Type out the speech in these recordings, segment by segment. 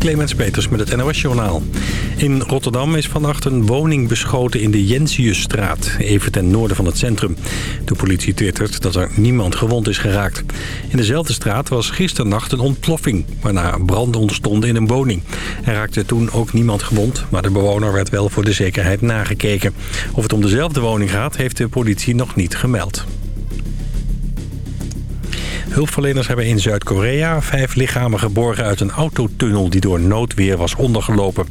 Clemens Peters met het NOS Journaal. In Rotterdam is vannacht een woning beschoten in de Jensiusstraat, even ten noorden van het centrum. De politie twittert dat er niemand gewond is geraakt. In dezelfde straat was gisternacht een ontploffing, waarna branden ontstonden in een woning. Er raakte toen ook niemand gewond, maar de bewoner werd wel voor de zekerheid nagekeken. Of het om dezelfde woning gaat, heeft de politie nog niet gemeld. Hulpverleners hebben in Zuid-Korea vijf lichamen geborgen uit een autotunnel die door noodweer was ondergelopen.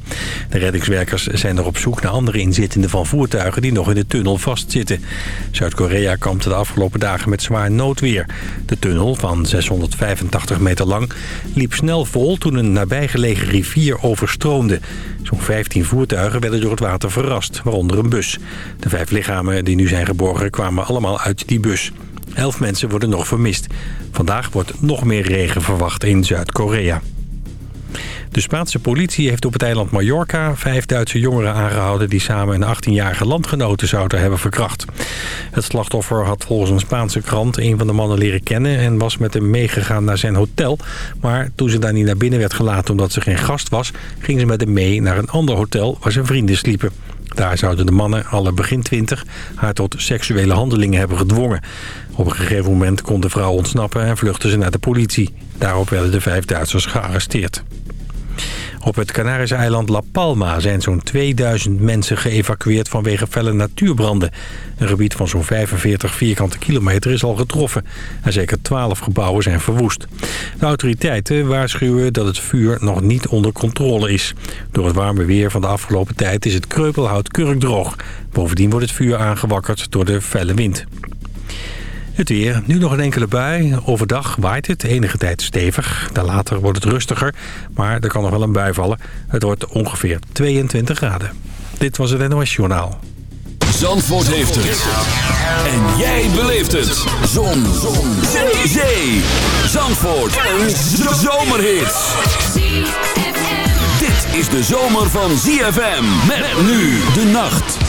De reddingswerkers zijn er op zoek naar andere inzittenden van voertuigen die nog in de tunnel vastzitten. Zuid-Korea kampte de afgelopen dagen met zwaar noodweer. De tunnel van 685 meter lang liep snel vol toen een nabijgelegen rivier overstroomde. Zo'n 15 voertuigen werden door het water verrast, waaronder een bus. De vijf lichamen die nu zijn geborgen kwamen allemaal uit die bus. Elf mensen worden nog vermist. Vandaag wordt nog meer regen verwacht in Zuid-Korea. De Spaanse politie heeft op het eiland Mallorca vijf Duitse jongeren aangehouden... die samen een 18-jarige landgenote zouden hebben verkracht. Het slachtoffer had volgens een Spaanse krant een van de mannen leren kennen... en was met hem meegegaan naar zijn hotel. Maar toen ze daar niet naar binnen werd gelaten omdat ze geen gast was... ging ze met hem mee naar een ander hotel waar zijn vrienden sliepen. Daar zouden de mannen, alle begin twintig, haar tot seksuele handelingen hebben gedwongen. Op een gegeven moment kon de vrouw ontsnappen en vluchtte ze naar de politie. Daarop werden de vijf Duitsers gearresteerd. Op het Canarische eiland La Palma zijn zo'n 2000 mensen geëvacueerd vanwege felle natuurbranden. Een gebied van zo'n 45 vierkante kilometer is al getroffen. En zeker 12 gebouwen zijn verwoest. De autoriteiten waarschuwen dat het vuur nog niet onder controle is. Door het warme weer van de afgelopen tijd is het kreupelhout kurkdroog. Bovendien wordt het vuur aangewakkerd door de felle wind. Het weer. Nu nog een enkele bui. Overdag waait het enige tijd stevig. Later wordt het rustiger, maar er kan nog wel een bui vallen. Het wordt ongeveer 22 graden. Dit was het NOS Journaal. Zandvoort heeft het. En jij beleeft het. Zon. Zon. Zee. Zee. Zandvoort. Een zomerhit. Dit is de zomer van ZFM. Met nu de nacht.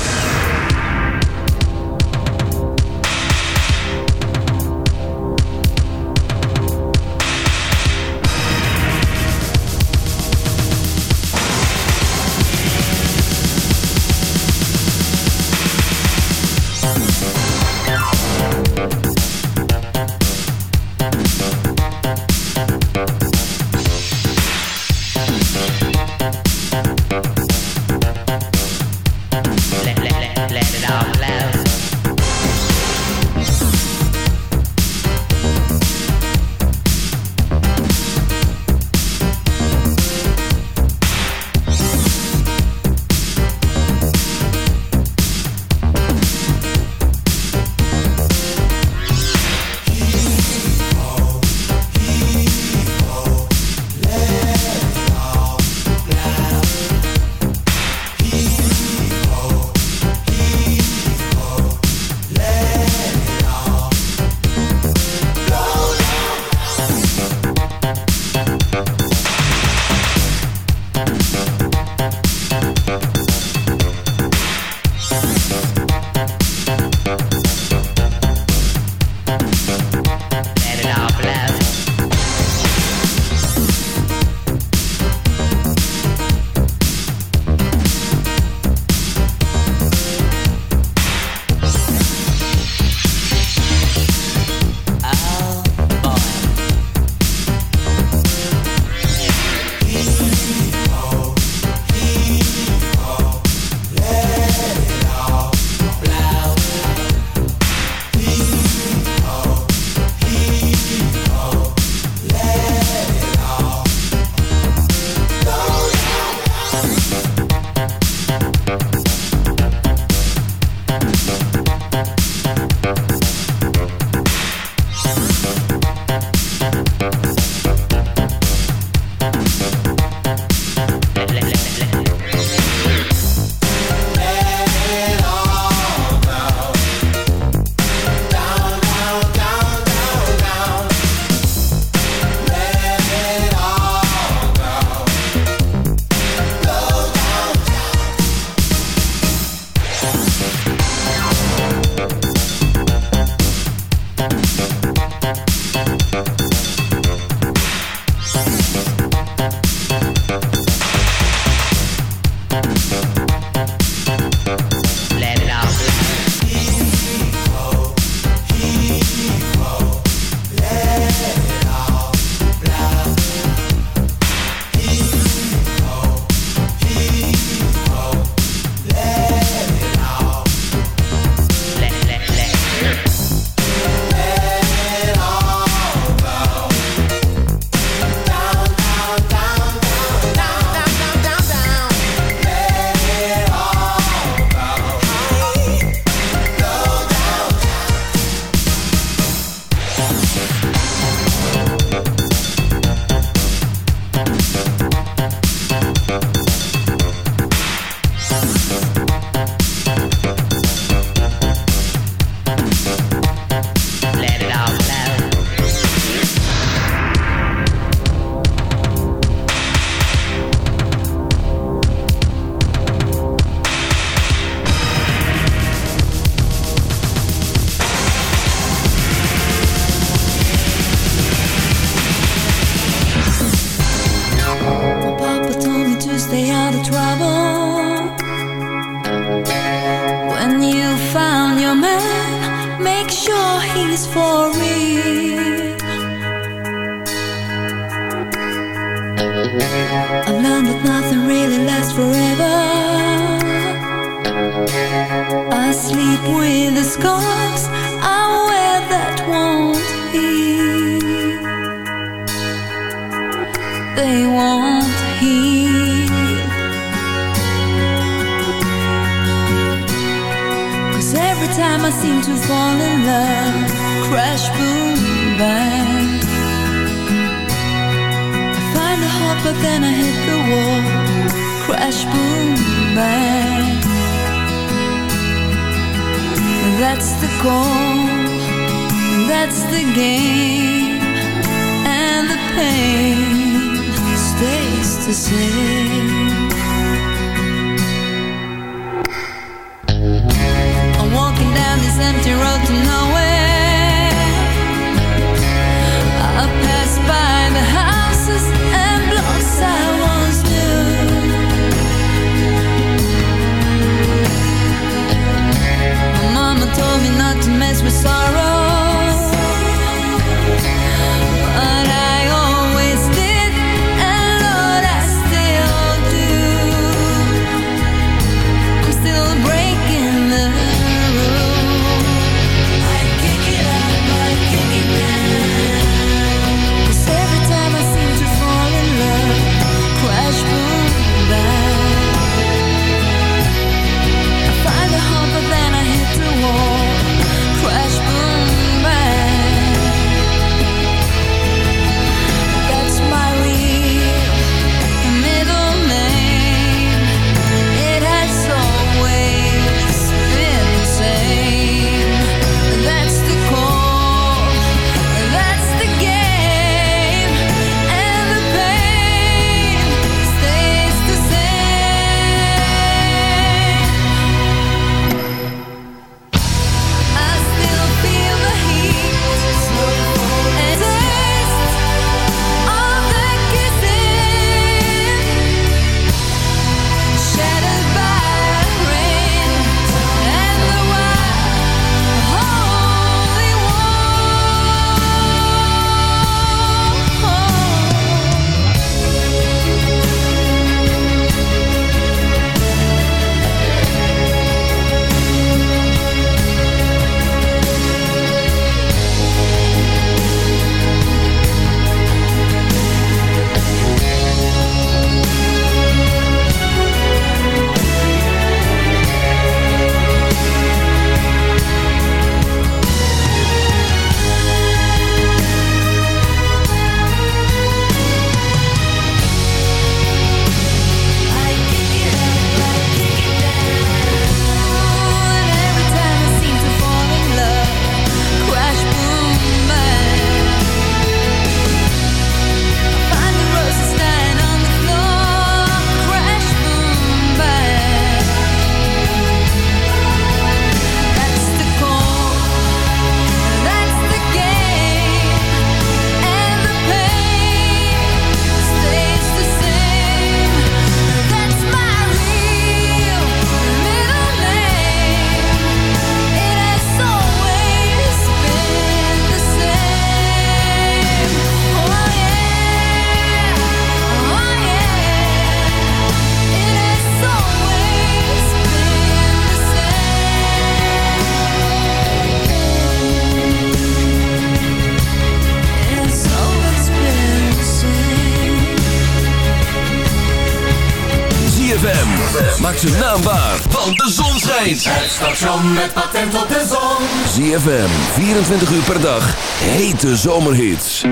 Station met patent op de zon. ZFM, 24 uur per dag, hete zomerhits.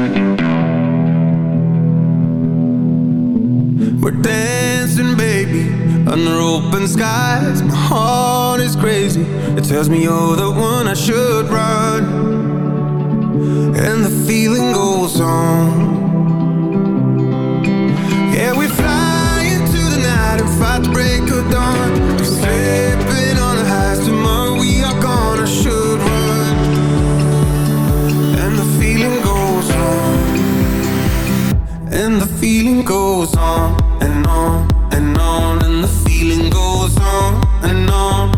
We're dancing baby, under open skies. My heart is crazy, it tells me you're the one I should run. And the feeling goes on. Feeling goes on and on and on And the feeling goes on and on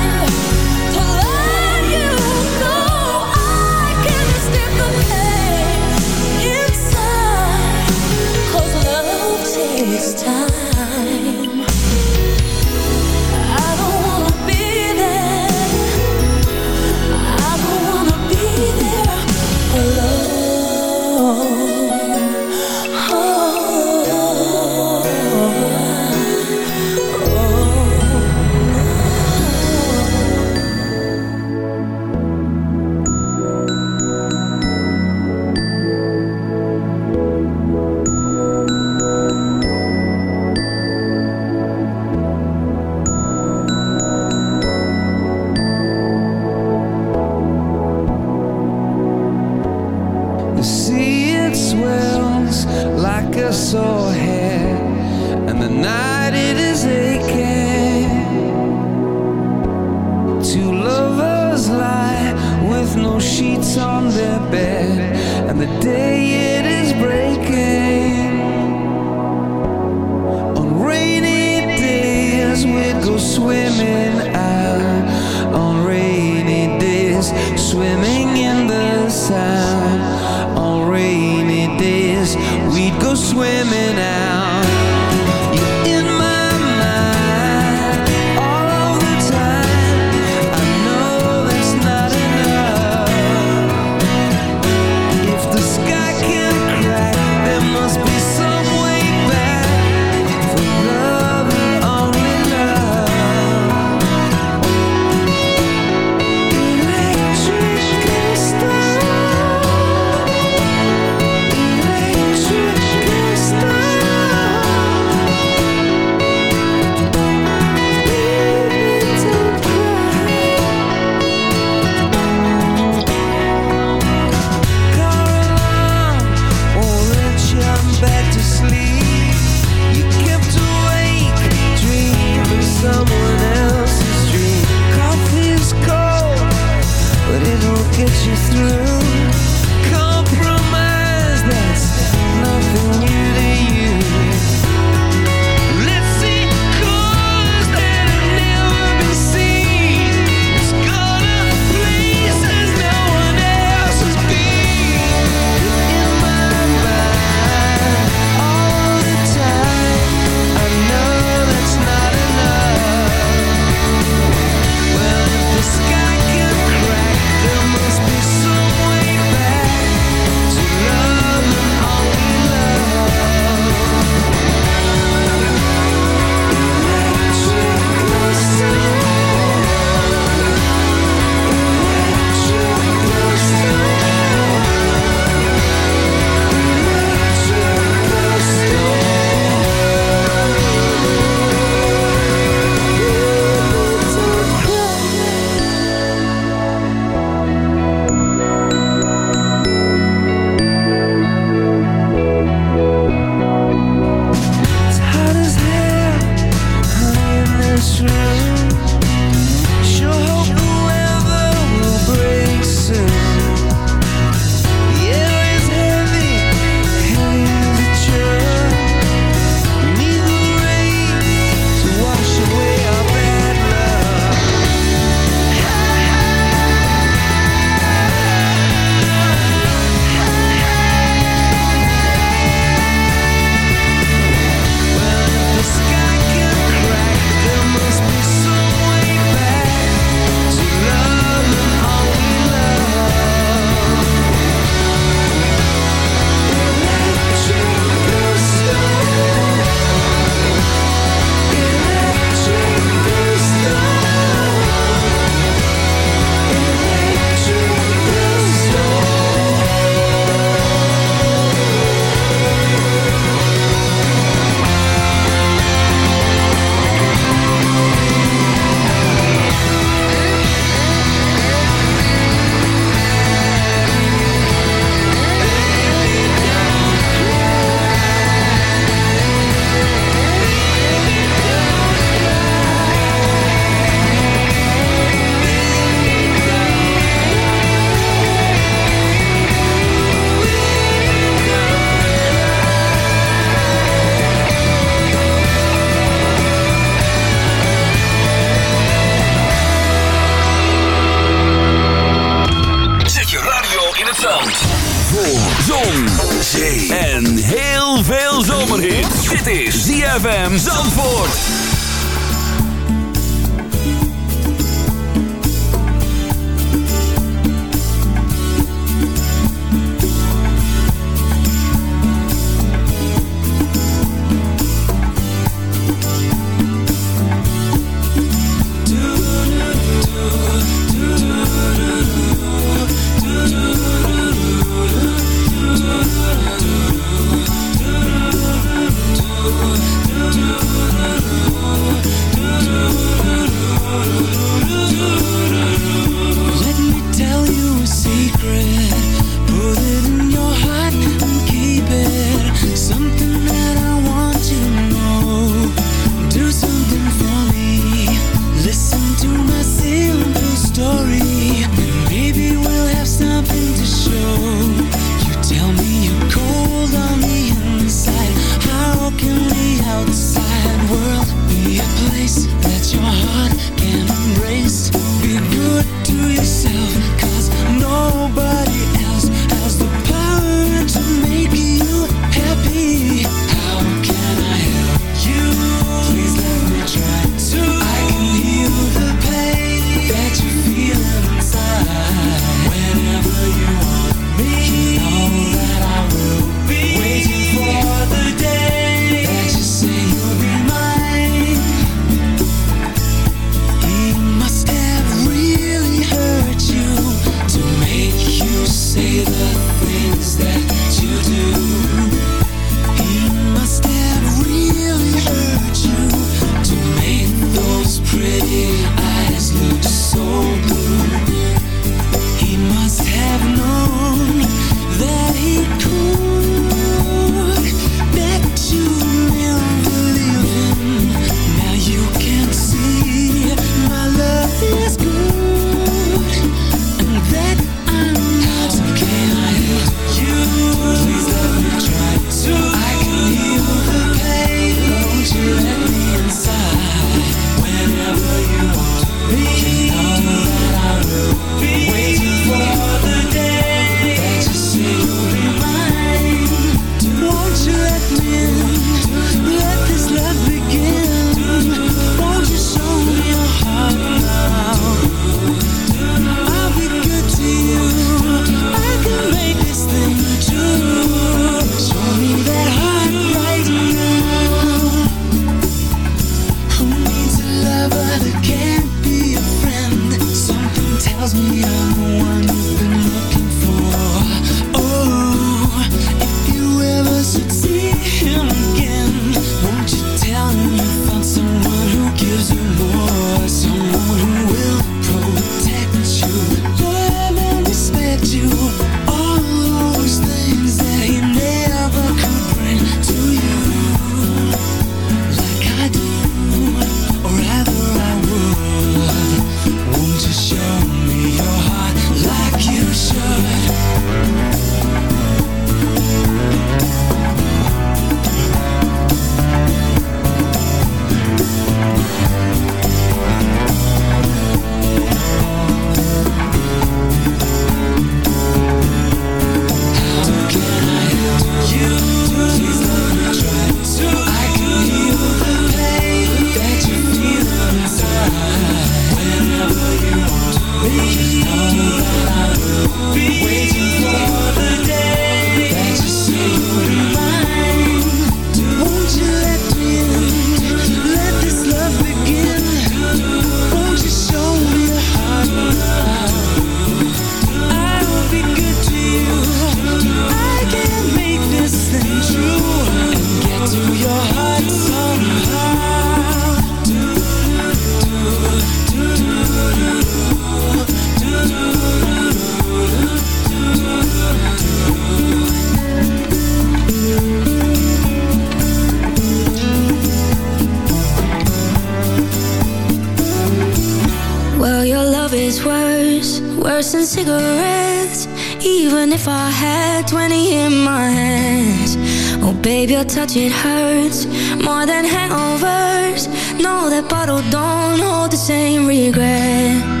Well, your love is worse, worse than cigarettes. Even if I had 20 in my hands. Oh, babe, your touch, it hurts more than hangovers. No, that bottle don't hold the same regret.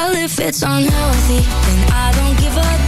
Well, if it's unhealthy, then I don't give a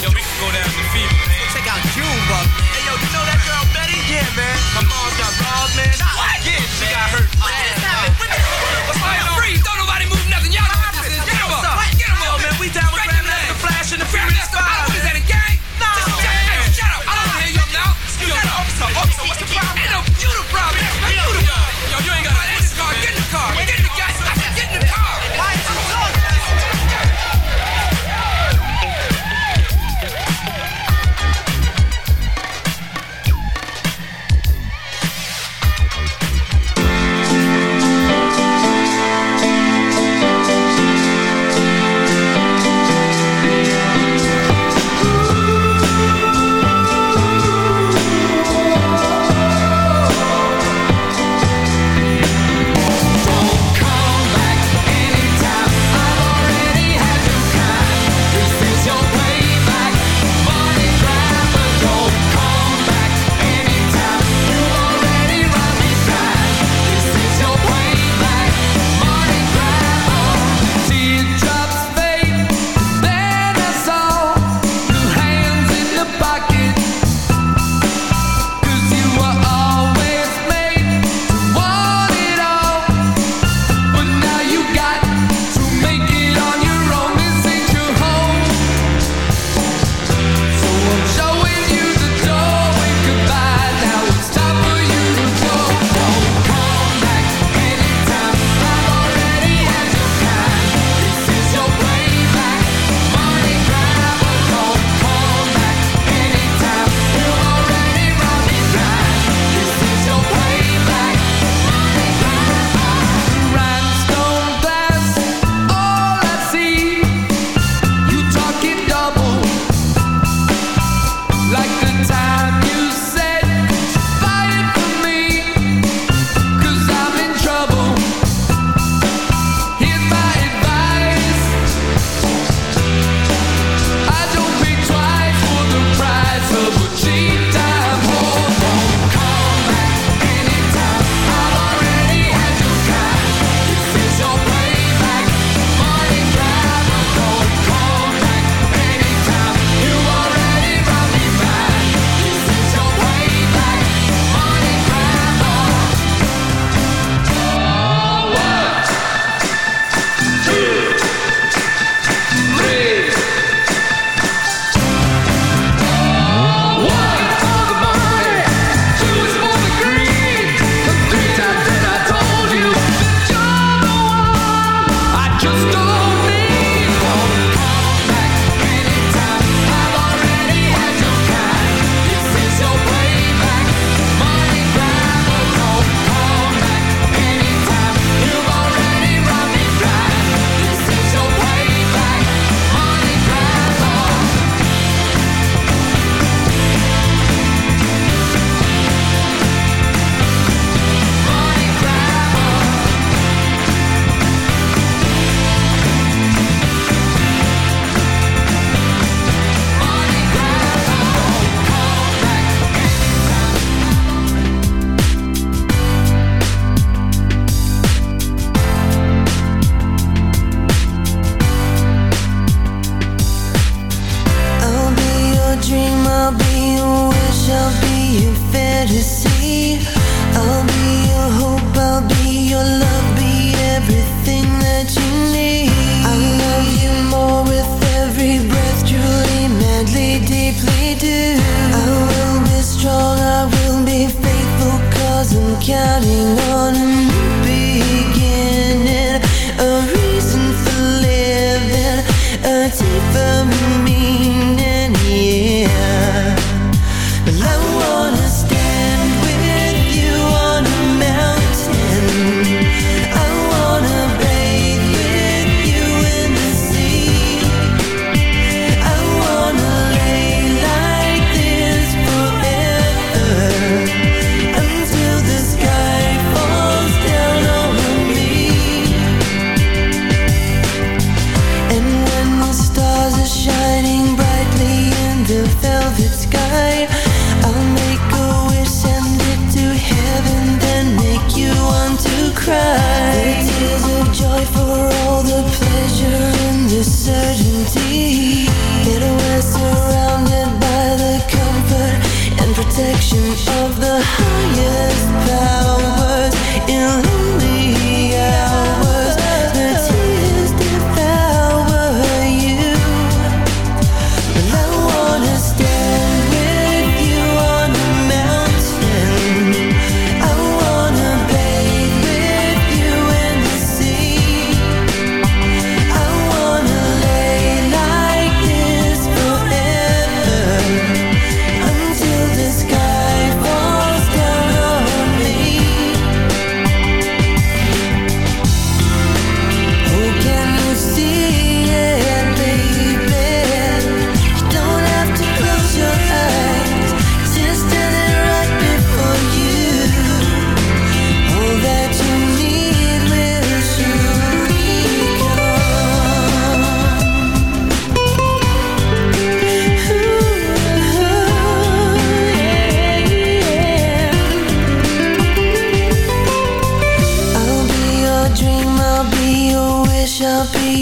Yo, we can go down to Fever, man. Check out Junebug. Hey, yo, you know that girl Betty? Yeah, man. My mom's got balls, man. What? Yeah, She got hurt. What just happened?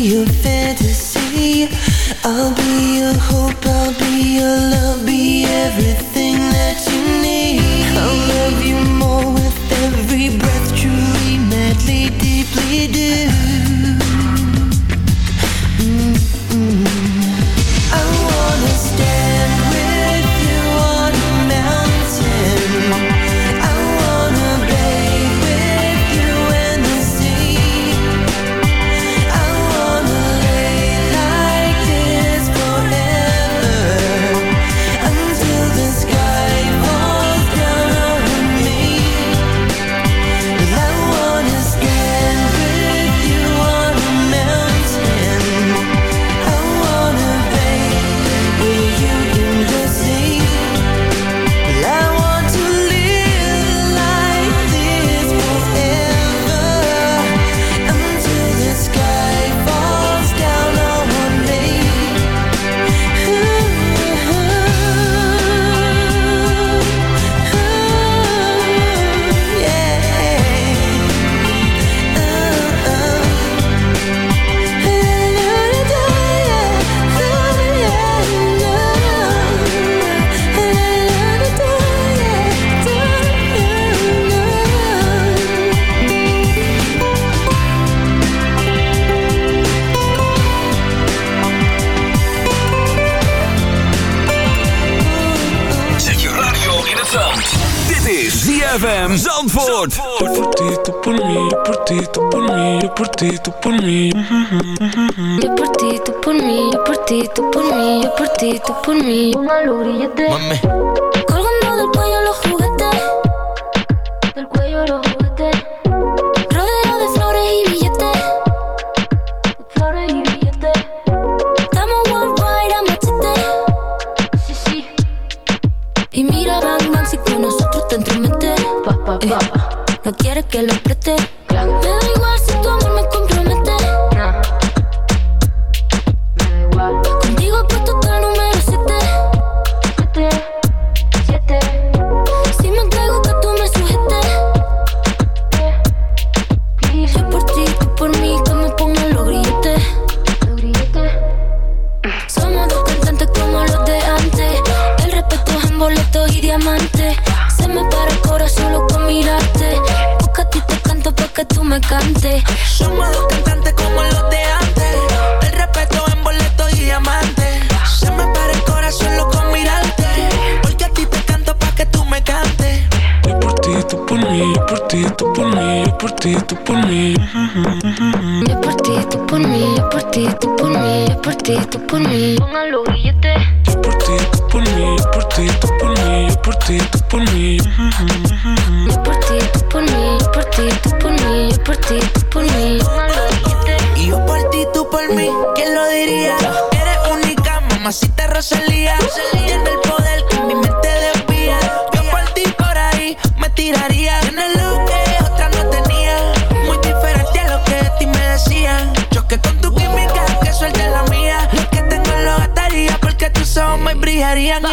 your fantasy. I'll be your hope, I'll be your love, be everything. por mí, yo por ti, tú por mí. Yo por ti, tú por mí, yo por ti, tú por mí, yo por ti, tú por mí. Una lurillete. Mami. Colgando del cuello los juguetes. Del cuello los juguetes. Rodeado de flores y billetes. De flores y billetes. Estamos worldwide a machete. Sí, sí. Y mira, Bang Bang, si con nosotros te entromete. Pa, pa, pa. Eh, no quieres que lo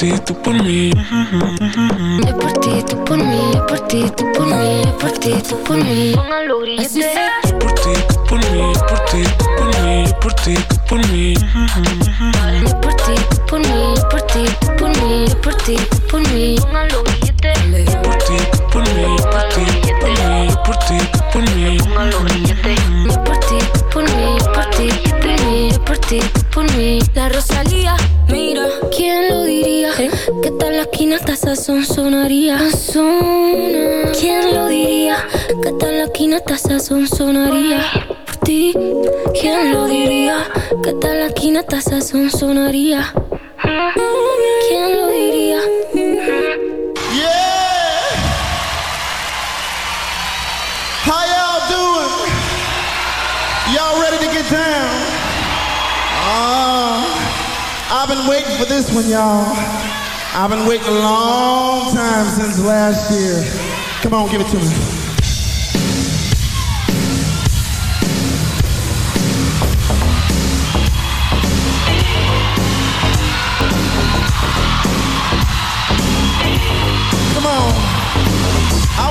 ti, tú por mí. Yo por ti, tú por mí, yo por ti, tú por mí, yo por ti, tú por mí. Pongan los Yo por ti, tú por mí, yo por ti, tú por mí, yo por ti, tú por mí. Yo por ti, tú por mí, yo por ti, tú por mí, yo por ti, tú por mí. Yo por ti, tú por mí, yo por ti, tú por mí, yo por ti, tú por mí. Pongan los billetes. Yo por ti, tú por mí, yo por ti, tú por mí, yo por ti, tú por mí. La Rosalía, esquina hasta sazón sonaría. ¿Quién lo diría? Que sazón sonaría. Por ti, ¿quién lo diría? Que sazón sonaría. ¿Quién lo diría? Yeah! How y'all doing? Y'all ready to get down? Uh, I've been waiting for this one, y'all. I've been waiting a long time since last year. Come on, give it to me. Come on. I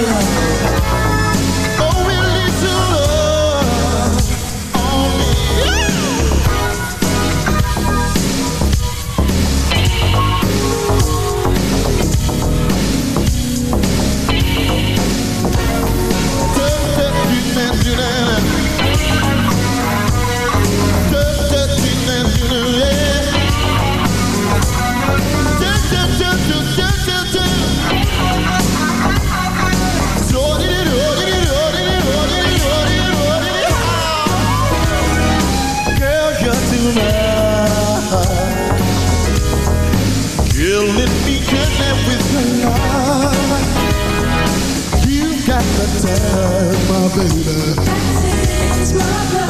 Love. My baby. Sends my blood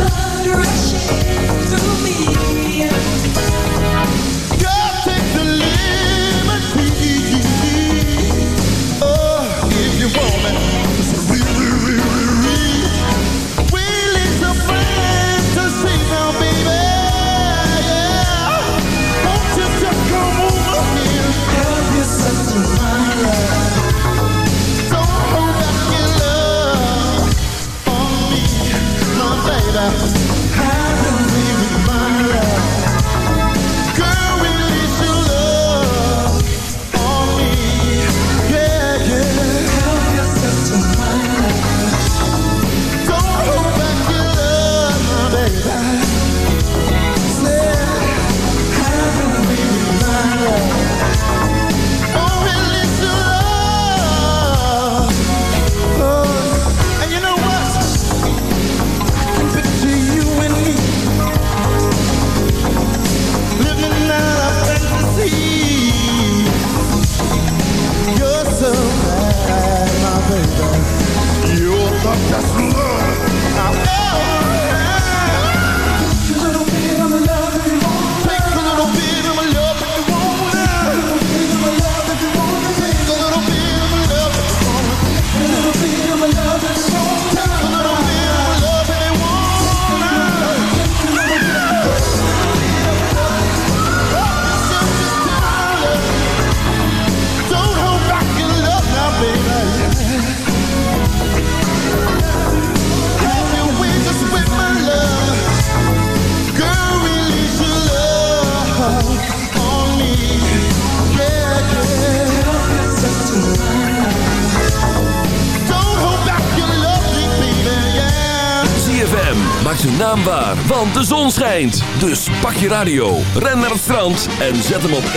Maak zijn naam waar, want de zon schijnt. Dus pak je radio, ren naar het strand en zet hem op 106.9.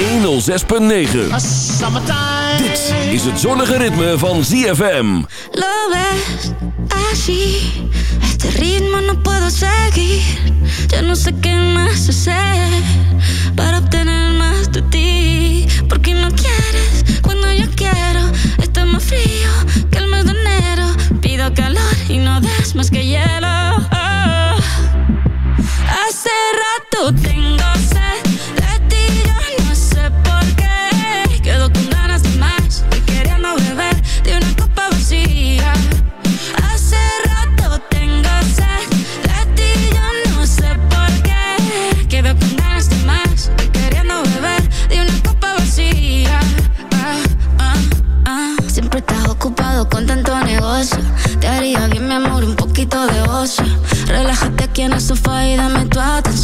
Dit is het zonnige ritme van ZFM. Lo ves así, este ritmo no puedo seguir. Ya no sé qué más hacer para no quieres cuando yo quiero. Está más frío que el mes de enero. Pido calor y no des más que hielo. Oh. Hace rato tengo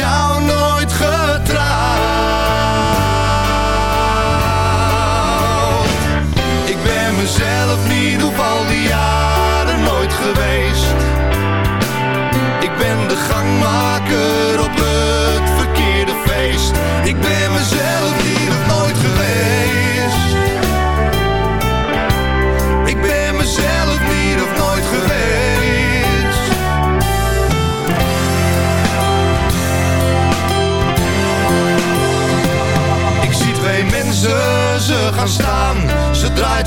Ik